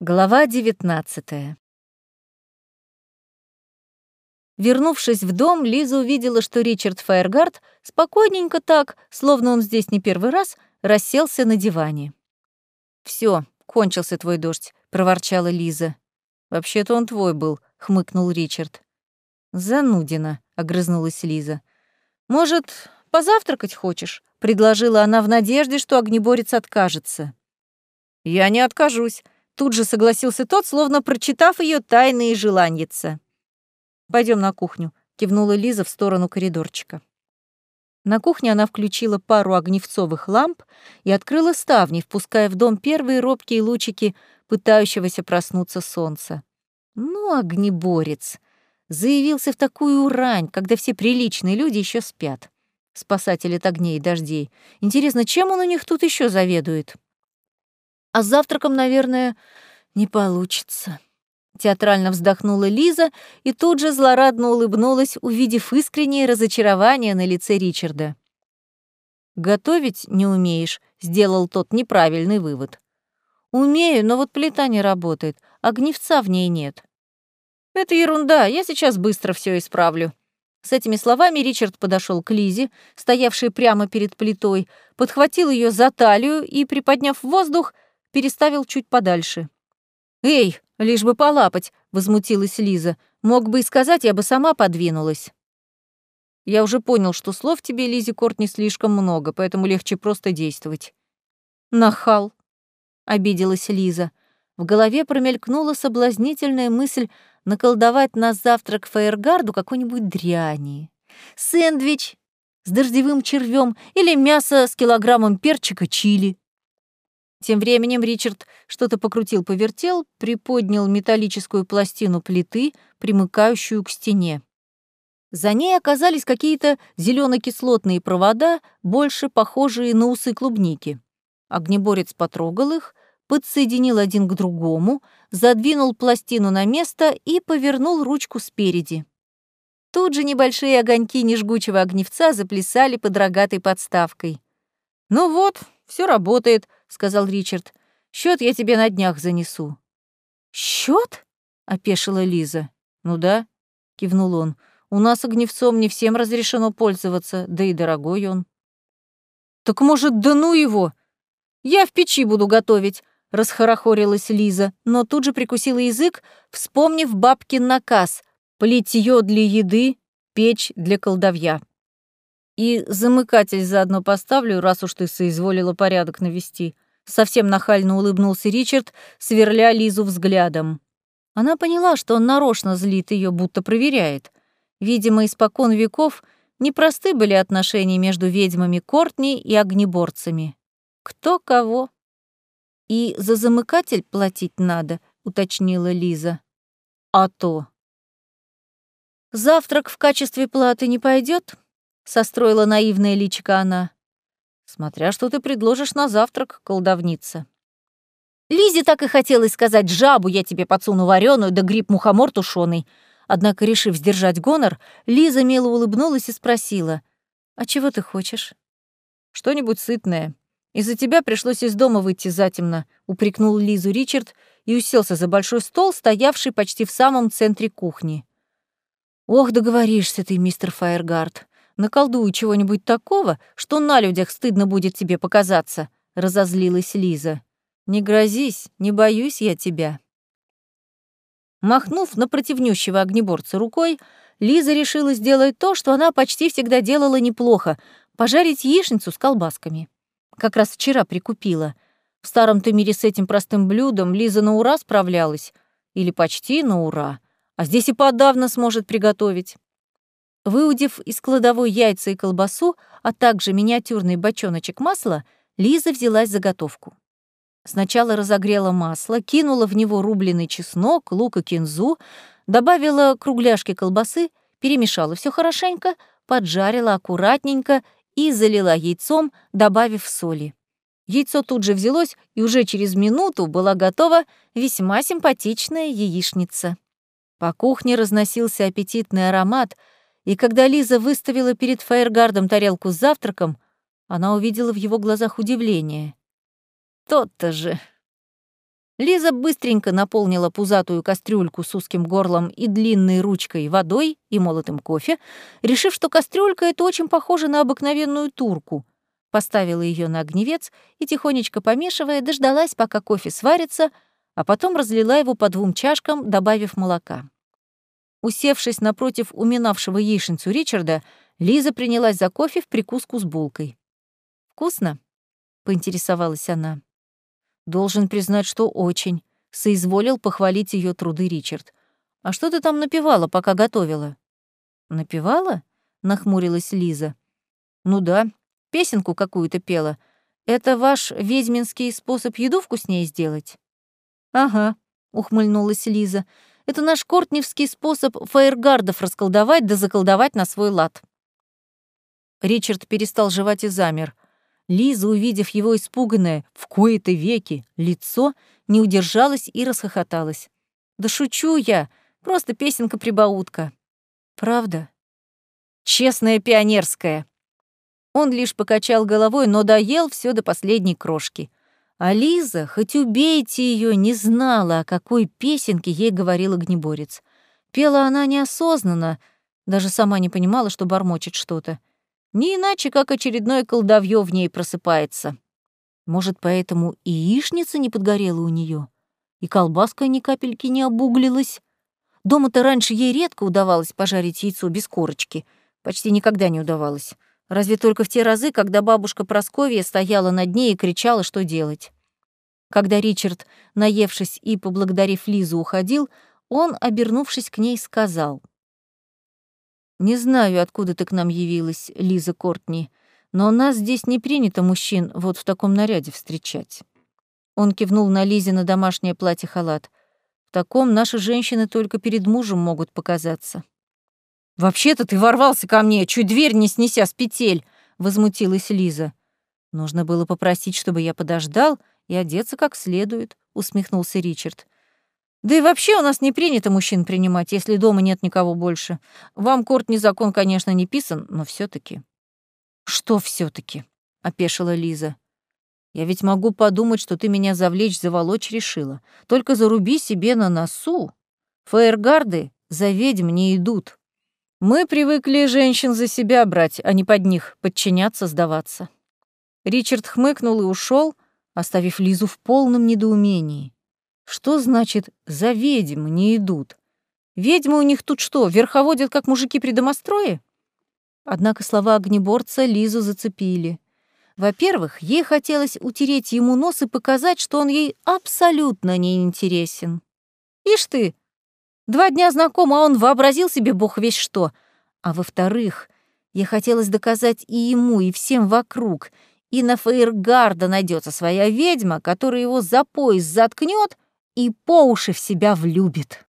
Глава 19 Вернувшись в дом, Лиза увидела, что Ричард Фаергард спокойненько так, словно он здесь не первый раз, расселся на диване. Все, кончился твой дождь», — проворчала Лиза. «Вообще-то он твой был», — хмыкнул Ричард. «Занудина», — огрызнулась Лиза. «Может, позавтракать хочешь?» — предложила она в надежде, что огнеборец откажется. «Я не откажусь», Тут же согласился тот, словно прочитав ее тайные желаньица. Пойдем на кухню», — кивнула Лиза в сторону коридорчика. На кухне она включила пару огневцовых ламп и открыла ставни, впуская в дом первые робкие лучики пытающегося проснуться солнца. Ну, огнеборец. Заявился в такую рань, когда все приличные люди еще спят. Спасатель от огней и дождей. Интересно, чем он у них тут еще заведует? А с завтраком, наверное, не получится. Театрально вздохнула Лиза и тут же злорадно улыбнулась, увидев искреннее разочарование на лице Ричарда. «Готовить не умеешь», — сделал тот неправильный вывод. «Умею, но вот плита не работает, огневца в ней нет». «Это ерунда, я сейчас быстро все исправлю». С этими словами Ричард подошел к Лизе, стоявшей прямо перед плитой, подхватил ее за талию и, приподняв воздух, переставил чуть подальше. «Эй, лишь бы полапать!» — возмутилась Лиза. «Мог бы и сказать, я бы сама подвинулась». «Я уже понял, что слов тебе, Лизе Корт, не слишком много, поэтому легче просто действовать». «Нахал!» — обиделась Лиза. В голове промелькнула соблазнительная мысль наколдовать на завтрак Фаергарду какой-нибудь дряни. Сэндвич с дождевым червем или мясо с килограммом перчика чили. Тем временем Ричард что-то покрутил-повертел, приподнял металлическую пластину плиты, примыкающую к стене. За ней оказались какие-то зелено-кислотные провода, больше похожие на усы клубники. Огнеборец потрогал их, подсоединил один к другому, задвинул пластину на место и повернул ручку спереди. Тут же небольшие огоньки нежгучего огневца заплясали под рогатой подставкой. «Ну вот, все работает», — сказал Ричард. Счет я тебе на днях занесу». Счет? опешила Лиза. «Ну да», — кивнул он. «У нас огневцом не всем разрешено пользоваться, да и дорогой он». «Так, может, да ну его? Я в печи буду готовить», — расхорохорилась Лиза, но тут же прикусила язык, вспомнив бабкин наказ «Плитье для еды, печь для колдовья». И замыкатель заодно поставлю, раз уж ты соизволила порядок навести. Совсем нахально улыбнулся Ричард, сверля Лизу взглядом. Она поняла, что он нарочно злит ее, будто проверяет. Видимо, испокон веков непросты были отношения между ведьмами Кортни и огнеборцами. Кто кого? И за замыкатель платить надо, уточнила Лиза. А то. Завтрак в качестве платы не пойдет? Состроила наивное личико она. Смотря что ты предложишь на завтрак, колдовница. Лизе так и хотелось сказать «жабу я тебе подсуну вареную, да гриб-мухомор тушеный». Однако, решив сдержать гонор, Лиза мило улыбнулась и спросила, «А чего ты хочешь?» «Что-нибудь сытное. Из-за тебя пришлось из дома выйти затемно», — упрекнул Лизу Ричард и уселся за большой стол, стоявший почти в самом центре кухни. «Ох, договоришься ты, мистер Фаергард наколдую чего-нибудь такого, что на людях стыдно будет тебе показаться», — разозлилась Лиза. «Не грозись, не боюсь я тебя». Махнув на противнющего огнеборца рукой, Лиза решила сделать то, что она почти всегда делала неплохо — пожарить яичницу с колбасками. Как раз вчера прикупила. В старом-то мире с этим простым блюдом Лиза на ура справлялась. Или почти на ура. А здесь и подавно сможет приготовить. Выудив из кладовой яйца и колбасу, а также миниатюрный бочоночек масла, Лиза взялась за готовку. Сначала разогрела масло, кинула в него рубленый чеснок, лук и кинзу, добавила кругляшки колбасы, перемешала все хорошенько, поджарила аккуратненько и залила яйцом, добавив соли. Яйцо тут же взялось, и уже через минуту была готова весьма симпатичная яичница. По кухне разносился аппетитный аромат — и когда Лиза выставила перед Фаергардом тарелку с завтраком, она увидела в его глазах удивление. «Тот-то же!» Лиза быстренько наполнила пузатую кастрюльку с узким горлом и длинной ручкой водой и молотым кофе, решив, что кастрюлька это очень похоже на обыкновенную турку. Поставила ее на огневец и, тихонечко помешивая, дождалась, пока кофе сварится, а потом разлила его по двум чашкам, добавив молока. Усевшись напротив уминавшего яичницу Ричарда, Лиза принялась за кофе в прикуску с булкой. «Вкусно?» — поинтересовалась она. Должен признать, что очень. Соизволил похвалить ее труды Ричард. А что ты там напевала, пока готовила? Напевала? Нахмурилась Лиза. Ну да, песенку какую-то пела. Это ваш ведьминский способ еду вкуснее сделать? Ага, ухмыльнулась Лиза. Это наш кортневский способ фаергардов расколдовать да заколдовать на свой лад. Ричард перестал жевать и замер — Лиза, увидев его испуганное в кои-то веки лицо, не удержалась и расхохоталась. «Да шучу я, просто песенка-прибаутка». «Правда?» «Честная пионерская». Он лишь покачал головой, но доел все до последней крошки. А Лиза, хоть убейте ее, не знала, о какой песенке ей говорил огнеборец. Пела она неосознанно, даже сама не понимала, что бормочет что-то. Не иначе, как очередное колдовье в ней просыпается. Может, поэтому и яичница не подгорела у нее, и колбаска ни капельки не обуглилась. Дома-то раньше ей редко удавалось пожарить яйцо без корочки. Почти никогда не удавалось. Разве только в те разы, когда бабушка Просковья стояла над ней и кричала, что делать. Когда Ричард, наевшись и поблагодарив Лизу, уходил, он, обернувшись к ней, сказал — «Не знаю, откуда ты к нам явилась, Лиза Кортни, но у нас здесь не принято мужчин вот в таком наряде встречать». Он кивнул на Лизе на домашнее платье-халат. «В таком наши женщины только перед мужем могут показаться». «Вообще-то ты ворвался ко мне, чуть дверь не снеся с петель!» — возмутилась Лиза. «Нужно было попросить, чтобы я подождал и одеться как следует», — усмехнулся Ричард. Да и вообще у нас не принято мужчин принимать, если дома нет никого больше. Вам, Кортни, закон, конечно, не писан, но все таки «Что все таки опешила Лиза. «Я ведь могу подумать, что ты меня завлечь-заволочь решила. Только заруби себе на носу. Фаергарды за ведьм не идут. Мы привыкли женщин за себя брать, а не под них подчиняться, сдаваться». Ричард хмыкнул и ушел, оставив Лизу в полном недоумении. Что значит «за ведьм не идут»? Ведьмы у них тут что, верховодят, как мужики при домострое? Однако слова огнеборца Лизу зацепили. Во-первых, ей хотелось утереть ему нос и показать, что он ей абсолютно не интересен. Ишь ты, два дня знаком, а он вообразил себе бог весь что. А во-вторых, ей хотелось доказать и ему, и всем вокруг, и на Фейергарда найдется своя ведьма, которая его за пояс заткнет и по уши в себя влюбит.